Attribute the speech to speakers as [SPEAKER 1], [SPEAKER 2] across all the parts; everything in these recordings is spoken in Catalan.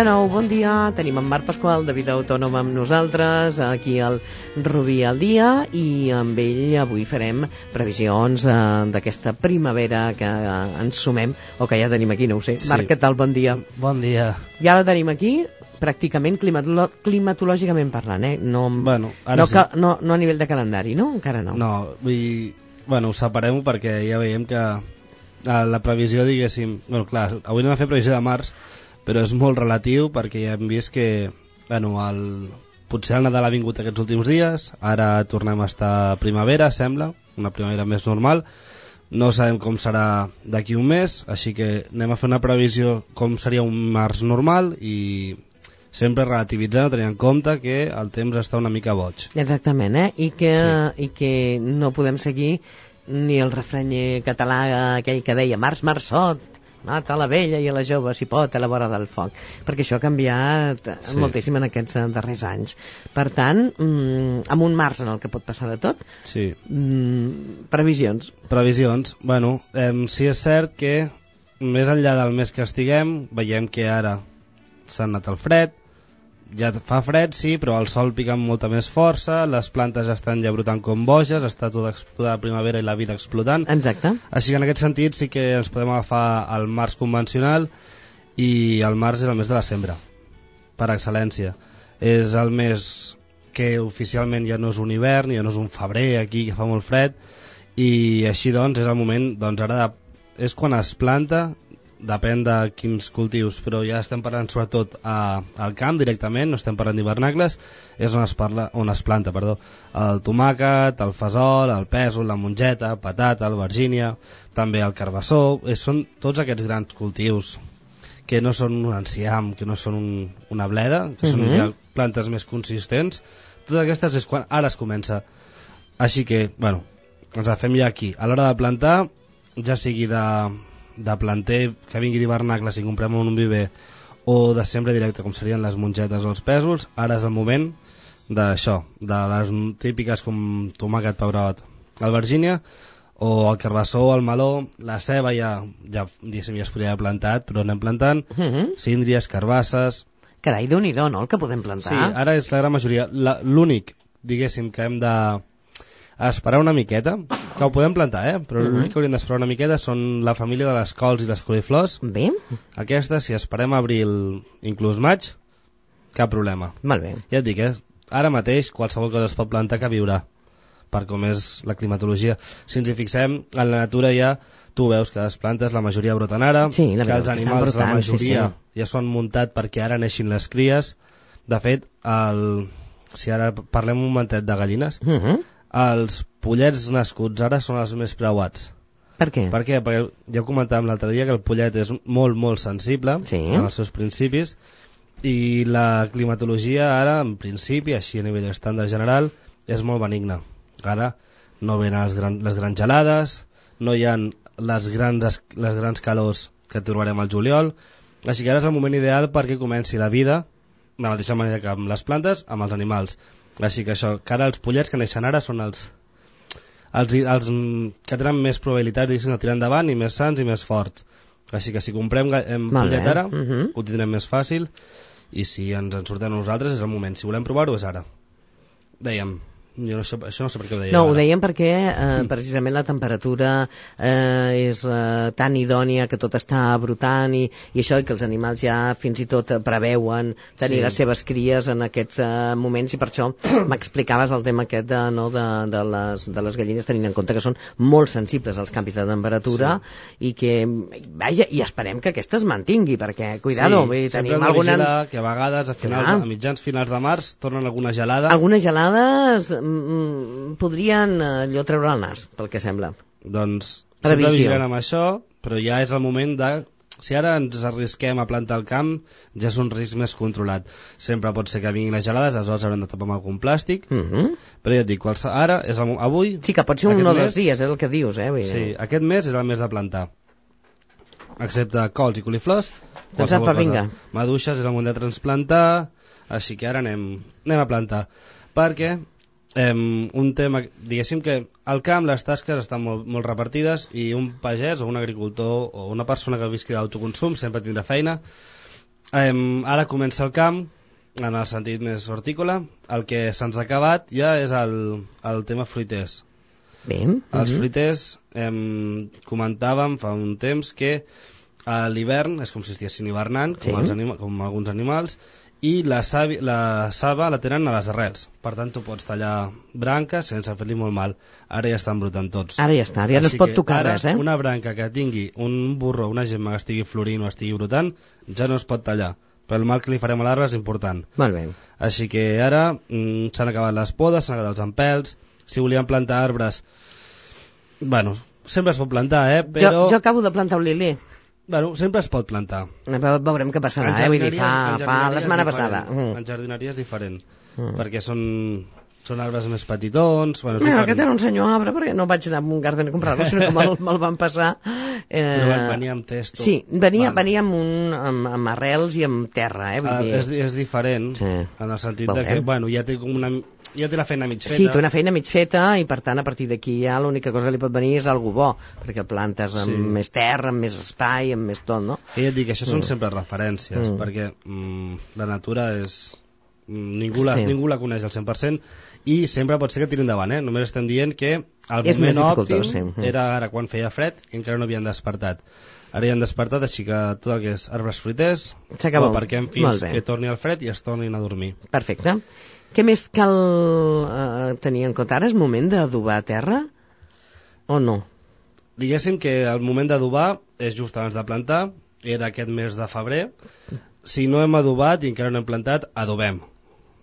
[SPEAKER 1] De nou, bon dia. Tenim en Marc Pasqual, de Vida Autònoma amb nosaltres, aquí al Rubí al dia, i amb ell avui farem previsions eh, d'aquesta primavera que eh, ens sumem, o que ja tenim aquí, no ho sé.
[SPEAKER 2] Sí.
[SPEAKER 1] Marc, què tal? Bon dia.
[SPEAKER 2] Bon dia.
[SPEAKER 1] Ja la tenim aquí, pràcticament climatolo climatològicament parlant, eh? No,
[SPEAKER 2] Bueno, ara
[SPEAKER 1] no,
[SPEAKER 2] sí.
[SPEAKER 1] no, no a nivell de calendari, no? Encara no.
[SPEAKER 2] No, vull dir... Bueno, ho separem perquè ja veiem que eh, la previsió, diguéssim... Bueno, clar, avui anem a fer previsió de març, però és molt relatiu perquè ja hem vist que, bueno, el, potser el Nadal ha vingut aquests últims dies, ara tornem a estar primavera, sembla, una primavera més normal, no sabem com serà d'aquí un mes, així que anem a fer una previsió com seria un març normal i sempre relativitzant, tenint en compte que el temps està una mica boig.
[SPEAKER 1] Exactament, eh? I que,
[SPEAKER 2] Sí.
[SPEAKER 1] I que no podem seguir ni el refrenyer català aquell que deia març, marçot, mata la vella i a la jove, si pot, a la vora del foc. Perquè això ha canviat sí.
[SPEAKER 2] Sí.
[SPEAKER 1] moltíssim en aquests eh, darrers anys. Per tant, mm, amb un març en el que pot passar de tot,
[SPEAKER 2] Sí.
[SPEAKER 1] mm, previsions.
[SPEAKER 2] Previsions. Bueno, eh, sí és cert que més enllà del mes que estiguem, veiem que ara s'ha anat el fred, ja fa fred, sí, però el sol pica amb molta més força, les plantes ja estan ja brotant com boges, està tota, tota la primavera i la vida explotant.
[SPEAKER 1] Exacte.
[SPEAKER 2] Així que en aquest sentit sí que ens podem agafar el març convencional i el març és el mes de la sembra, per excel·lència. És el mes que oficialment ja no és un hivern, ja no és un febrer aquí que fa molt fred, i així doncs és el moment, doncs ara de, és quan es planta, depèn de quins cultius, però ja estem parlant sobretot a, al camp directament, no estem parlant d'hivernacles, és on es, parla, on es planta perdó, el tomàquet, el fesol, el pèsol, la mongeta, patata, albergínia, també el carbassó, és, són tots aquests grans cultius que no són un enciam, que no són un, una bleda, que són
[SPEAKER 1] Mhm.
[SPEAKER 2] ja plantes més consistents, totes aquestes és quan ara es comença. Així que, bueno, ens agafem ja aquí. A l'hora de plantar, ja sigui de, de planter que vingui d'hivernacle si comprem un viver o de sembra directe com serien les mongetes o els pèsols, ara és el moment d'això, de les típiques com tomàquet, pebrot, albergínia o el carbassó el meló, la ceba ja, ja, diguéssim, ja es podria haver plantat, però anem plantant,
[SPEAKER 1] Uh -huh.
[SPEAKER 2] síndries, carbasses...
[SPEAKER 1] Carai, déu nhi no?, el que podem plantar.
[SPEAKER 2] Sí, ara és la gran majoria. L'únic, diguéssim, que hem de esperar una miqueta, que ho podem plantar, eh? però
[SPEAKER 1] Mhm.
[SPEAKER 2] l'únic que hauríem d'esperar una miqueta són la família de les cols i les coliflors.
[SPEAKER 1] Bé,
[SPEAKER 2] Aquesta, si esperem abril, inclús maig, cap problema.
[SPEAKER 1] molt bé.
[SPEAKER 2] Ja et dic, eh? ara mateix qualsevol cosa es pot plantar que viurà, per com és la climatologia. Si ens hi fixem, en la natura ja tu veus que les plantes, la majoria broten ara,
[SPEAKER 1] Sí, la
[SPEAKER 2] que els
[SPEAKER 1] que
[SPEAKER 2] animals, la
[SPEAKER 1] brotant, sí,
[SPEAKER 2] majoria,
[SPEAKER 1] sí.
[SPEAKER 2] ja s'han muntat perquè ara neixin les cries. De fet, el... si ara parlem un momentet de gallines,
[SPEAKER 1] Uh -huh.
[SPEAKER 2] Els pollets nascuts ara són els més preuats.
[SPEAKER 1] Per què?
[SPEAKER 2] Per què? Perquè ja ho comentàvem l'altre dia que el pollet és molt, molt sensible
[SPEAKER 1] Sí.
[SPEAKER 2] en els seus principis i la climatologia ara, en principi, així a nivell estàndard general, és molt benigna. Ara no venen les, gran, les grans gelades, no hi ha les grans, es- les grans calors que trobarem al juliol, així que ara és el moment ideal perquè comenci la vida de la mateixa manera que amb les plantes, amb els animals. Així que això, que ara els pollets que neixen ara són els, els, els que tenen més probabilitats diguéssim, de tirar endavant i més sants i més forts. Així que si comprem em, pollet ara,
[SPEAKER 1] Mhm.
[SPEAKER 2] ho tindrem més fàcil i si ens en sortem a nosaltres és el moment. Si volem provar-ho és ara. Dèiem, jo no sé, això no sé per què ho dèiem
[SPEAKER 1] No, ho
[SPEAKER 2] ara.
[SPEAKER 1] dèiem perquè eh, precisament la temperatura eh, és eh, tan idònia que tot està brotant i, i això i que els animals ja fins i tot preveuen tenir
[SPEAKER 2] Sí.
[SPEAKER 1] les seves cries en aquests eh, moments i per això m'explicaves el tema aquest de, no, de, de, les, de les gallines tenint en compte que són molt sensibles als canvis de temperatura i que, vaja, i esperem que aquesta es mantingui perquè, cuidado, vull dir,
[SPEAKER 2] sempre
[SPEAKER 1] tenim alguna...
[SPEAKER 2] que a vegades a, finals,
[SPEAKER 1] Clar.
[SPEAKER 2] a mitjans finals de març tornen alguna gelada
[SPEAKER 1] Algunes gelades mm, podrien eh, allò treure el nas, pel que sembla.
[SPEAKER 2] doncs
[SPEAKER 1] Previsió.
[SPEAKER 2] sempre vigilant amb això però ja és el moment de si ara ens arrisquem a plantar el camp ja és un risc més controlat sempre pot ser que vinguin les gelades aleshores haurem de tapar amb algun plàstic
[SPEAKER 1] Mm -hmm.
[SPEAKER 2] però ja et dic, qualse- ara és el, avui
[SPEAKER 1] Sí, que pot ser un o dos
[SPEAKER 2] mes-
[SPEAKER 1] dies, és el que dius, eh? Vull.
[SPEAKER 2] Sí, aquest mes és el mes de plantar. Excepte cols i coliflors.
[SPEAKER 1] Doncs apa, vinga.
[SPEAKER 2] Maduixes és el moment de transplantar, així que ara anem, anem a plantar. Perquè eh, un tema, diguéssim que al camp les tasques estan molt, molt repartides i un pagès o un agricultor o una persona que visqui d'autoconsum sempre tindrà feina Em, ara comença el camp, en el sentit més hortícola. El que se'ns ha acabat ja és el, el tema fruiters.
[SPEAKER 1] Bé.
[SPEAKER 2] Els
[SPEAKER 1] mhm.
[SPEAKER 2] fruiters, em, comentàvem fa un temps que a l'hivern és com si estiguessin hivernant, com,
[SPEAKER 1] Sí.
[SPEAKER 2] els anima com alguns animals, i la, savi, la saba la tenen a les arrels. Per tant, tu pots tallar branques sense fer-li molt mal. Ara ja estan brotant tots.
[SPEAKER 1] Ara ja està, ja no es pot tocar
[SPEAKER 2] ara,
[SPEAKER 1] res, eh?
[SPEAKER 2] Una branca que tingui un burro, una gemma que estigui florint o estigui brotant, ja no es pot tallar. Però el mal que li farem a l'arbre és important.
[SPEAKER 1] Molt bé.
[SPEAKER 2] Així que ara mm, s'han acabat les podes, s'han acabat els empels. Si volíem plantar arbres, bueno, sempre es pot plantar, eh? Però,
[SPEAKER 1] Jo, jo acabo de plantar un lili.
[SPEAKER 2] Bueno, sempre es pot plantar.
[SPEAKER 1] Ve- Veurem què passarà, eh? Vull dir, fa, fa la setmana passada. Mm.
[SPEAKER 2] En jardineria és diferent,
[SPEAKER 1] Mm.
[SPEAKER 2] perquè són, són arbres més petitons. Bueno,
[SPEAKER 1] Mira, aquest era un senyor arbre, perquè no vaig anar a un garden a comprar-lo, sinó que me'l me'l van passar. Eh,
[SPEAKER 2] Però venia amb testo.
[SPEAKER 1] Sí, venia,
[SPEAKER 2] Val.
[SPEAKER 1] venia amb, un, amb, amb arrels i amb terra, eh? Vull
[SPEAKER 2] Ah,
[SPEAKER 1] dir...
[SPEAKER 2] és, és diferent,
[SPEAKER 1] Sí.
[SPEAKER 2] en el sentit de
[SPEAKER 1] Veurem.
[SPEAKER 2] que bueno, ja, té com una, ja té la feina mig feta.
[SPEAKER 1] Sí, té una feina mig feta i per tant a partir d'aquí ja l'única cosa que li pot venir és algú bo, perquè plantes amb
[SPEAKER 2] Sí.
[SPEAKER 1] més terra, amb més espai, amb més tot, no?
[SPEAKER 2] I ja et dic, això són
[SPEAKER 1] Mm.
[SPEAKER 2] sempre referències,
[SPEAKER 1] Mm.
[SPEAKER 2] perquè mm, la natura és... mm, Ningú la,
[SPEAKER 1] Sí.
[SPEAKER 2] ningú la coneix al 100% i sempre pot ser que tiri endavant, eh? Només estem dient que el
[SPEAKER 1] És
[SPEAKER 2] moment òptim
[SPEAKER 1] sí. Mm.
[SPEAKER 2] era ara quan feia fred i encara no havien despertat. Ara ja han despertat, així que tot el que és arbres fruiters
[SPEAKER 1] S'acaba.
[SPEAKER 2] ho aparquem
[SPEAKER 1] Molt
[SPEAKER 2] fins que torni el fred i es tornin a dormir.
[SPEAKER 1] Perfecte. Què més cal eh, tenir en compte? Ara és moment d'adobar terra o no?
[SPEAKER 2] Diguéssim que el moment d'adobar és just abans de plantar, era aquest mes de febrer. Si no hem adobat i encara no hem plantat, adobem.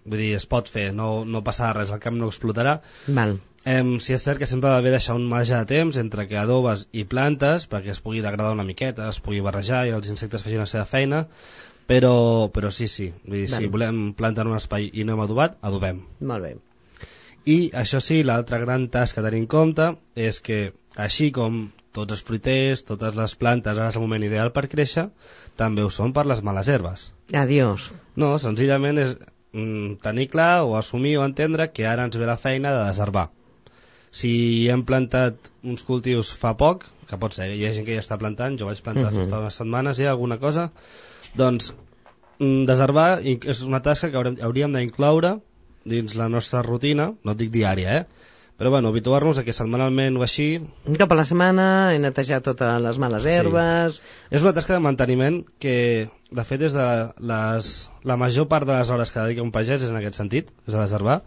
[SPEAKER 2] Vull dir, es pot fer, no, no passarà res, el camp no explotarà.
[SPEAKER 1] Val.
[SPEAKER 2] Em, si és cert que sempre va bé deixar un marge de temps entre que adobes i plantes perquè es pugui degradar una miqueta, es pugui barrejar i els insectes facin la seva feina, però, però sí, sí, vull dir, si volem plantar un espai i no hem adobat, adobem.
[SPEAKER 1] Molt bé.
[SPEAKER 2] I això sí, l'altra gran tasca a tenir en compte és que, així com tots els fruiters, totes les plantes, ara és el moment ideal per créixer, també ho són per les males herbes.
[SPEAKER 1] Adiós.
[SPEAKER 2] No, senzillament és mm, tenir clar o assumir o entendre que ara ens ve la feina de desherbar. Si hem plantat uns cultius fa poc, que pot ser, hi ha gent que ja està plantant, jo vaig plantar
[SPEAKER 1] Mhm.
[SPEAKER 2] fa unes setmanes ja alguna cosa, doncs mm, desherbar i- és una tasca que haurem, hauríem d'incloure dins la nostra rutina, no et dic diària, eh? però bueno, habituar-nos a que setmanalment o així
[SPEAKER 1] Un cop a la setmana he netejat totes les males
[SPEAKER 2] Sí.
[SPEAKER 1] herbes...
[SPEAKER 2] És una tasca de manteniment que, de fet, és de les, la major part de les hores que dedica un pagès és en aquest sentit, és a desherbar.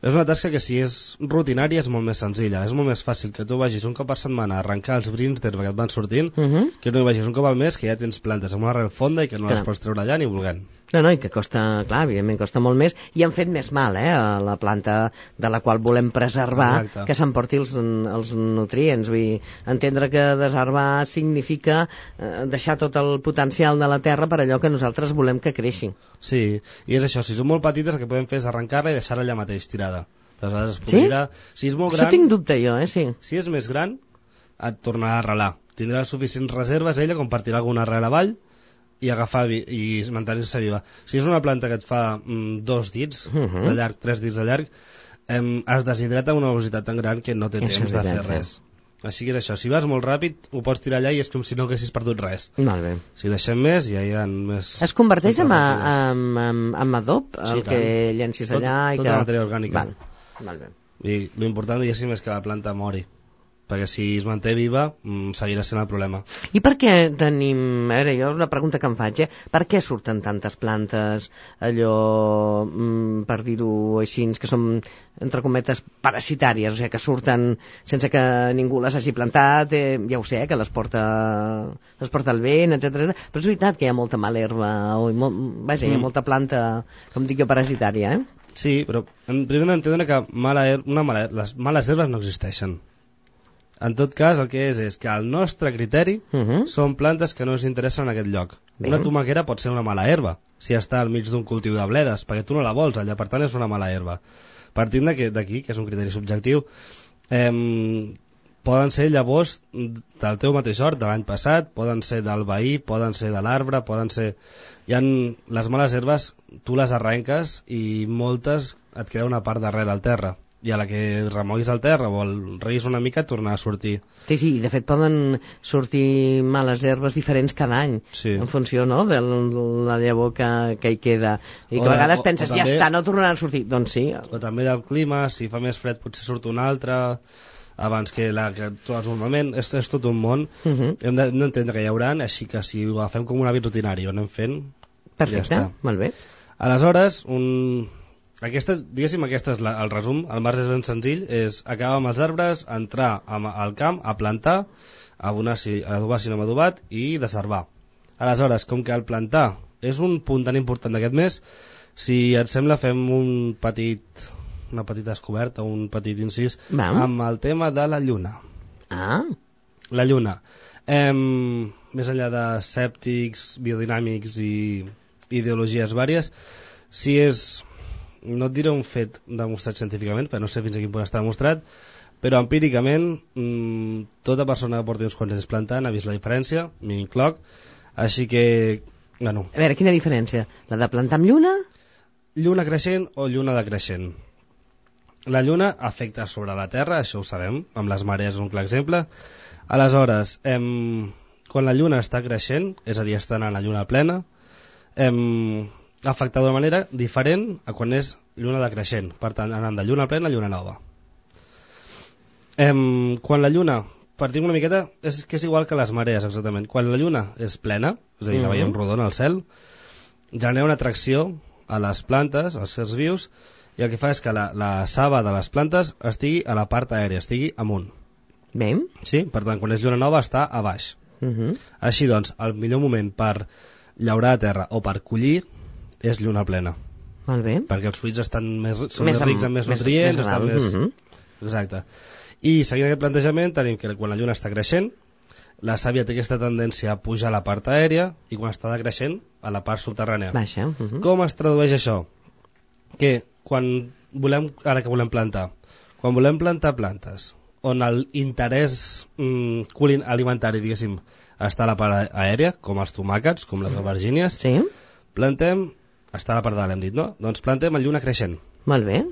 [SPEAKER 2] És una tasca que si és rutinària és molt més senzilla, és molt més fàcil que tu vagis un cop per setmana a arrencar els brins d'herba que et van sortint,
[SPEAKER 1] Uh -huh.
[SPEAKER 2] que no hi vagis un cop al mes que ja tens plantes amb una arrel fonda i que no
[SPEAKER 1] Clar.
[SPEAKER 2] les pots treure allà ni volent.
[SPEAKER 1] No, no, i que costa, clar, evidentment costa molt més i han fet més mal, eh, a la planta de la qual volem preservar
[SPEAKER 2] Exacte.
[SPEAKER 1] que s'emporti els, els nutrients. Vull dir, entendre que desherbar significa eh, deixar tot el potencial de la terra per allò que nosaltres volem que creixi.
[SPEAKER 2] Sí, i és això, si són molt petites el que podem fer és arrencar-la i deixar-la allà mateix tirada. Aleshores es
[SPEAKER 1] Sí?
[SPEAKER 2] podrà... Si és molt gran...
[SPEAKER 1] Això tinc dubte jo, eh, sí.
[SPEAKER 2] Si és més gran, et tornarà a arrelar. Tindrà suficients reserves ella com per tirar alguna arrel avall i agafar vi i mantenir-se viva. Si és una planta que et fa mm, dos dits
[SPEAKER 1] Mhm.
[SPEAKER 2] de llarg, tres dits de llarg, em, es deshidrata a una velocitat tan gran que no té
[SPEAKER 1] és
[SPEAKER 2] temps de fer res. Així que és això, si vas molt ràpid ho pots tirar allà i és com si no haguessis perdut res.
[SPEAKER 1] Molt bé.
[SPEAKER 2] Si ho deixem més ja hi ha més...
[SPEAKER 1] Es converteix en, en, en, en adob,
[SPEAKER 2] Sí,
[SPEAKER 1] el
[SPEAKER 2] tant.
[SPEAKER 1] que llencis
[SPEAKER 2] Tot-
[SPEAKER 1] allà i
[SPEAKER 2] tota
[SPEAKER 1] que...
[SPEAKER 2] matèria orgànica.
[SPEAKER 1] Val. Molt bé.
[SPEAKER 2] I l'important, diguéssim, és que la planta mori. Perquè si es manté viva, mm, seguirà sent el problema.
[SPEAKER 1] I per què tenim... A veure, jo és una pregunta que em faig, eh? Per què surten tantes plantes, allò, mm, per dir-ho així, que són, entre cometes, parasitàries, o sigui, que surten sense que ningú les hagi plantat, eh, ja ho sé, que les porta, les porta el vent, etc. Però és veritat que hi ha molta mala herba, o, molt, vaja, hi ha
[SPEAKER 2] Mm.
[SPEAKER 1] molta planta, com dic jo, parasitària, eh?
[SPEAKER 2] Sí, però primer hem d'entendre que mala her una mala, les males herbes no existeixen. En tot cas, el que és és que al nostre criteri
[SPEAKER 1] Uh -huh.
[SPEAKER 2] són plantes que no ens interessen en aquest lloc.
[SPEAKER 1] Bé.
[SPEAKER 2] Una tomaquera pot ser una mala herba, si està al mig d'un cultiu de bledes, perquè tu no la vols allà, per tant és una mala herba. Partint d'aquí, que és un criteri subjectiu, eh, poden ser llavors del teu mateix hort de l'any passat, poden ser del veí, poden ser de l'arbre, poden ser... Hi ha les males herbes, tu les arrenques i moltes et queda una part d'arrel al terra. I a la que remoguis al terra o el reguis una mica tornar a sortir.
[SPEAKER 1] Sí, sí, de fet poden sortir males herbes diferents cada any,
[SPEAKER 2] Sí.
[SPEAKER 1] en funció no, de la llavor que, que hi queda. I que a
[SPEAKER 2] de-
[SPEAKER 1] vegades
[SPEAKER 2] o-
[SPEAKER 1] penses,
[SPEAKER 2] o
[SPEAKER 1] ja
[SPEAKER 2] també-
[SPEAKER 1] està, no tornaran a sortir. Doncs sí,
[SPEAKER 2] O també del clima, si fa més fred potser surt un altre, abans que la que has normalment, és, és tot un món.
[SPEAKER 1] uh -huh.
[SPEAKER 2] Hem de- d'entendre que hi haurà, així que si ho agafem com un hàbit rutinari ho anem fent,
[SPEAKER 1] perfecte,
[SPEAKER 2] Ja està.
[SPEAKER 1] molt bé.
[SPEAKER 2] Aleshores, un... aquesta, diguéssim, aquesta és la, el resum. El març és ben senzill, és acabar amb els arbres, entrar am- al camp, a plantar, abonar si, adobar si no hem adobat i desherbar. Aleshores, com que el plantar és un punt tan important d'aquest mes, si et sembla fem un petit, una petita descoberta, un petit incís
[SPEAKER 1] Va.
[SPEAKER 2] amb el tema de la lluna.
[SPEAKER 1] Ah,
[SPEAKER 2] La lluna. Em, més enllà de sèptics, biodinàmics i ideologies vàries, si és, no et diré un fet demostrat científicament, perquè no sé fins a quin punt està demostrat, però empíricament mmm, tota persona que porti uns quants anys plantant ha vist la diferència, m'hi incloc, així que, bueno,
[SPEAKER 1] a veure, quina diferència? La de plantar amb lluna?
[SPEAKER 2] lluna creixent o lluna decreixent. La lluna afecta sobre la Terra, això ho sabem, amb les marees és un clar exemple. Aleshores, em, quan la lluna està creixent, és a dir, està anant a lluna plena, em, afecta d'una manera diferent a quan és lluna decreixent, per tant, anant de lluna plena a lluna nova. Em, quan la lluna, partim una miqueta, és que és igual que les marees, exactament. Quan la lluna és plena, és a dir, la
[SPEAKER 1] Mhm.
[SPEAKER 2] veiem rodona al cel, genera una atracció a les plantes, als sers vius, i el que fa és que la, la saba de les plantes estigui a la part aèria, estigui amunt.
[SPEAKER 1] Bé.
[SPEAKER 2] Sí? Per tant, quan és lluna nova està a baix.
[SPEAKER 1] Uh -huh.
[SPEAKER 2] Així doncs, el millor moment per llaurar a terra o per collir és lluna plena,
[SPEAKER 1] Molt bé.
[SPEAKER 2] perquè els fruits estan més, són
[SPEAKER 1] Més
[SPEAKER 2] més, rics en més, nutrients,
[SPEAKER 1] més
[SPEAKER 2] estan més...
[SPEAKER 1] mhm.
[SPEAKER 2] Exacte. I seguint aquest plantejament tenim que quan la lluna està creixent, la sàvia té aquesta tendència a pujar a la part aèria i quan està decreixent a la part subterrània.
[SPEAKER 1] Baixa. Uh -huh.
[SPEAKER 2] Com es tradueix això? Que quan volem, ara que volem plantar, quan volem plantar plantes on l'interès mm, alimentari, diguéssim, està a la part aèria, com els tomàquets, com les albergínies,
[SPEAKER 1] Sí,
[SPEAKER 2] plantem, està a la part de dalt, hem dit, no? Doncs plantem en lluna creixent.
[SPEAKER 1] molt bé.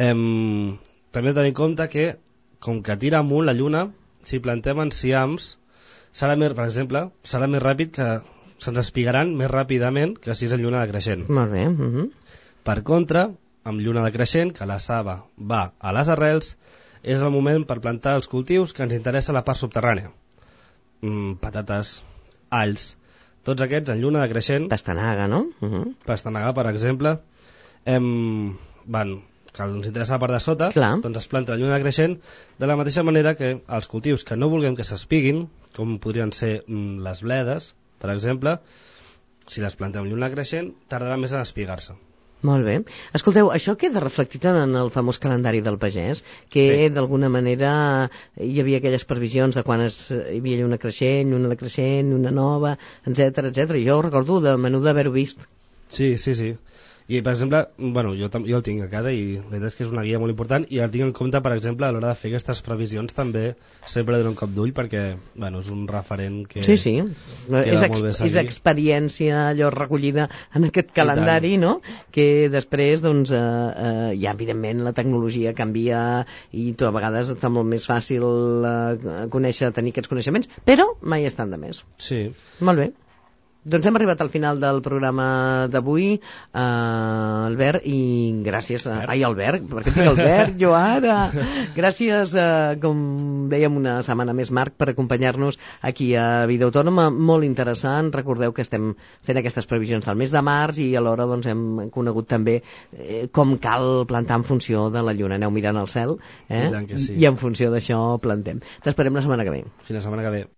[SPEAKER 2] Em, també tenim en compte que, com que tira amunt la lluna, si plantem enciams, serà més, per exemple, serà més ràpid que se'ns espigaran més ràpidament que si és en lluna decreixent.
[SPEAKER 1] Molt bé. Uh -huh.
[SPEAKER 2] Per contra, amb lluna decreixent, que la saba va a les arrels, és el moment per plantar els cultius que ens interessa la part subterrània. Mm, patates, alls, tots aquests en lluna decreixent,
[SPEAKER 1] Pastanaga, no? Uh -huh.
[SPEAKER 2] pastanaga, per exemple, em, van, que ens interessa la part de sota,
[SPEAKER 1] Clar.
[SPEAKER 2] doncs es planta la lluna decreixent, de la mateixa manera que els cultius que no vulguem que s'espiguin, com podrien ser mm, les bledes, per exemple, si les plantem en lluna creixent, tardarà més en espigar-se.
[SPEAKER 1] Molt bé. Escolteu, això queda reflectit en el famós calendari del pagès, que
[SPEAKER 2] Sí.
[SPEAKER 1] d'alguna manera hi havia aquelles previsions de quan es, hi havia lluna creixent, lluna decreixent, lluna nova, etc etc. Jo ho recordo de menú d'haver-ho vist.
[SPEAKER 2] Sí, sí, sí. I, per exemple, bueno, jo, jo el tinc a casa i la veritat és que és una guia molt important i el tinc en compte, per exemple, a l'hora de fer aquestes previsions també sempre dono un cop d'ull perquè, bueno, és un referent que...
[SPEAKER 1] Sí, sí. És,
[SPEAKER 2] molt bé
[SPEAKER 1] ex, és experiència allò recollida en aquest calendari, no? Que després, doncs, eh, eh, ja evidentment la tecnologia canvia i tu a vegades fa molt més fàcil eh, conèixer, tenir aquests coneixements, però mai estan de més.
[SPEAKER 2] Sí.
[SPEAKER 1] Molt bé. Doncs hem arribat al final del programa d'avui, eh, Albert, i gràcies... A... Ai, Albert, per què et dic Albert, jo ara? Gràcies, eh, com dèiem, una setmana més, Marc, per acompanyar-nos aquí a Vida Autònoma. Molt interessant. Recordeu que estem fent aquestes previsions del mes de març i alhora doncs, hem conegut també eh, com cal plantar en funció de la lluna. Aneu mirant al cel eh?
[SPEAKER 2] I sí.
[SPEAKER 1] i en funció d'això plantem. T'esperem la setmana que ve.
[SPEAKER 2] Fins la setmana que ve.